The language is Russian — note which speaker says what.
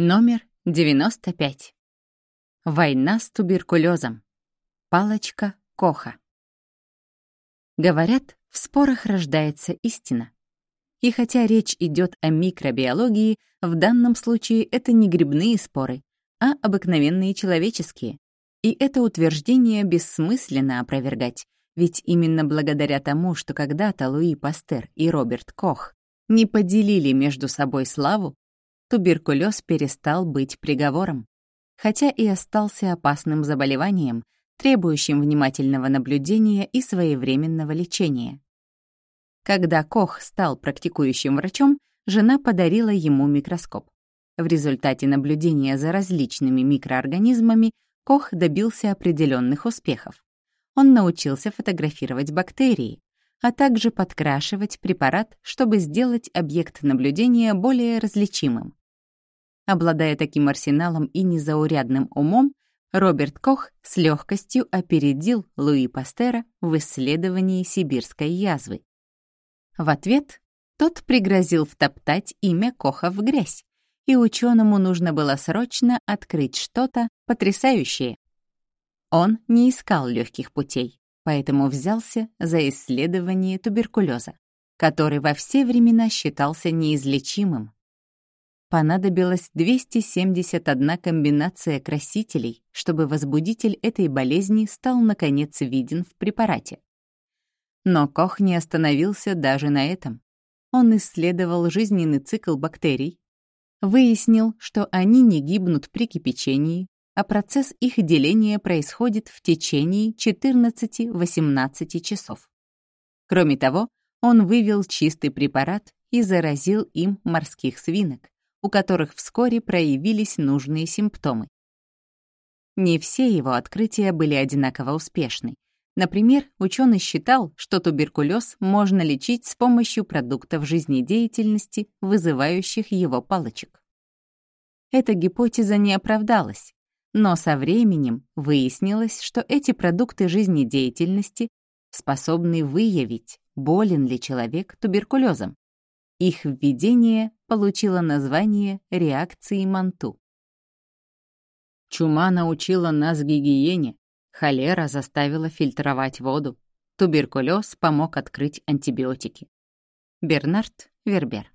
Speaker 1: Номер 95. Война с туберкулезом. Палочка Коха. Говорят, в спорах рождается истина. И хотя речь идет о микробиологии, в данном случае это не грибные споры, а обыкновенные человеческие. И это утверждение бессмысленно опровергать, ведь именно благодаря тому, что когда-то Луи Пастер и Роберт Кох не поделили между собой славу, туберкулез перестал быть приговором, хотя и остался опасным заболеванием, требующим внимательного наблюдения и своевременного лечения. Когда Кох стал практикующим врачом, жена подарила ему микроскоп. В результате наблюдения за различными микроорганизмами Кох добился определенных успехов. Он научился фотографировать бактерии, а также подкрашивать препарат, чтобы сделать объект наблюдения более различимым. Обладая таким арсеналом и незаурядным умом, Роберт Кох с легкостью опередил Луи Пастера в исследовании сибирской язвы. В ответ тот пригрозил втоптать имя Коха в грязь, и ученому нужно было срочно открыть что-то потрясающее. Он не искал легких путей, поэтому взялся за исследование туберкулеза, который во все времена считался неизлечимым понадобилось 271 комбинация красителей, чтобы возбудитель этой болезни стал, наконец, виден в препарате. Но Кох не остановился даже на этом. Он исследовал жизненный цикл бактерий, выяснил, что они не гибнут при кипячении, а процесс их деления происходит в течение 14-18 часов. Кроме того, он вывел чистый препарат и заразил им морских свинок, у которых вскоре проявились нужные симптомы. Не все его открытия были одинаково успешны. Например, ученый считал, что туберкулез можно лечить с помощью продуктов жизнедеятельности, вызывающих его палочек. Эта гипотеза не оправдалась, но со временем выяснилось, что эти продукты жизнедеятельности способны выявить, болен ли человек туберкулезом. Их введение получило название реакции Манту. Чума научила нас гигиене, холера заставила фильтровать воду, туберкулез помог открыть антибиотики. Бернард Вербер